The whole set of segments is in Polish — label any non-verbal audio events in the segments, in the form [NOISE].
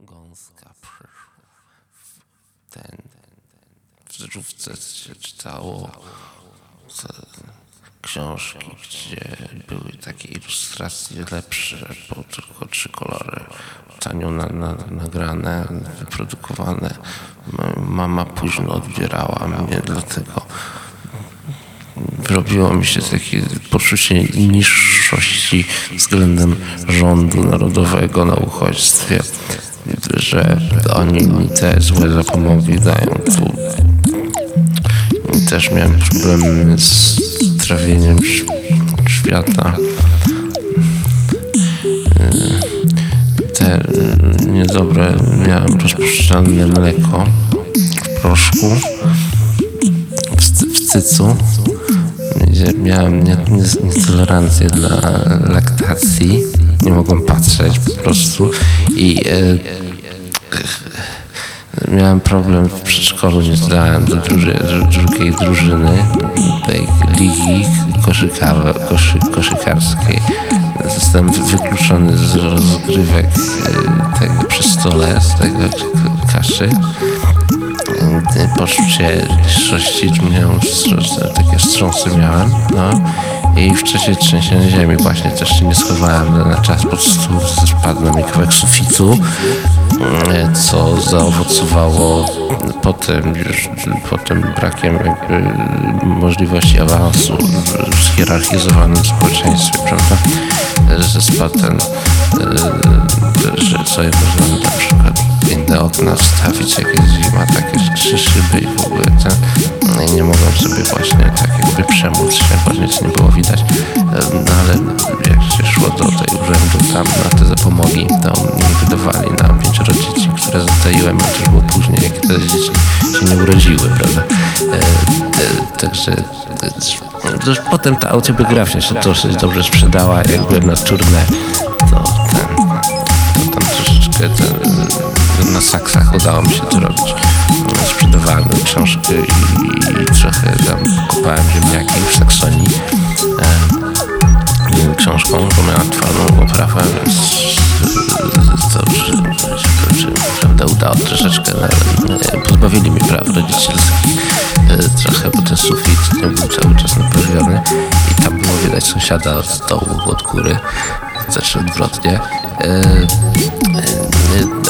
gąska przeszła. Ten, w żarówce się czytało książki, gdzie były takie ilustracje lepsze, bo tylko trzy kolory. Tanio na, na, nagrane, wyprodukowane. Mama późno odbierała mnie, dlatego robiło mi się takie poczucie niższości względem rządu narodowego na uchodźstwie, że oni mi te złe zapomogi dają tu. Też miałem problemy z trawieniem świata. Te y, niedobre, miałem rozpuszczalne mleko w proszku, w, w cycu miałem nie- nie- nietolerancję dla laktacji. Nie mogłem patrzeć po prostu. I e, miałem problem w przedszkolu, nie zdałem do druży, dru, drugiej drużyny tej ligi koszy, koszykarskiej. Zostałem wy- wykluczony z rozgrywek e, tego przy stole, z tego kaszy poczucie niższości, miałem takie wstrząsy miałem, no. I w czasie trzęsienia ziemi właśnie też się nie schowałem na czas pod stół, spadł mi kawałek sufitu, e, co zaowocowało potem już, potem brakiem jakby możliwości awansu w zhierarchizowanym społeczeństwie, prawda, E, że spadł ten, e, że sobie można na przykład inne okna wstawić, jak jest zima, takie trzy szyby i w ogóle ten, no i nie mogłem sobie właśnie tak jakby przemóc się, nie było widać. No ale jak się szło do tej urzędu tam na te zapomogi, to mi wydawali na pięcioro dzieci, które zataiłem, już było później, jak te dzieci się nie urodziły, prawda? E, Także potem ta autobiografia się dosyć dobrze sprzedała, jak byłem na turnę, to ten, to tam troszeczkę ten, na saksach udało mi się to robić. Sprzedawałem książkę i, trochę tam kopałem ziemniaki w Saksonii. E, książką, bo miała twardą oprawę, więc to prawda, udało troszeczkę. e, Pozbawili mi praw rodzicielskich e, trochę, bo ten sufit nie był cały czas naprawiony i tam było widać sąsiada od dołu, od góry, znaczy odwrotnie. E,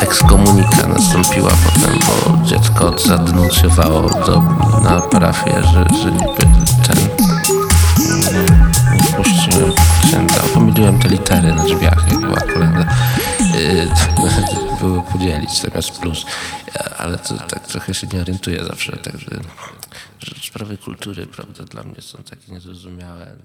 ekskomunika nastąpiła potem, bo dziecko zadenuncjowało do, na parafię, że, że niby ten nie, wpuściłem księdza. Pomyliłem te litery na drzwiach, jak była kolenda. Yy, [LAUGHS] były podzielić zamiast plus. Ale to tak trochę się nie orientuję zawsze, także że sprawy kultury, prawda, dla mnie są takie niezrozumiałe.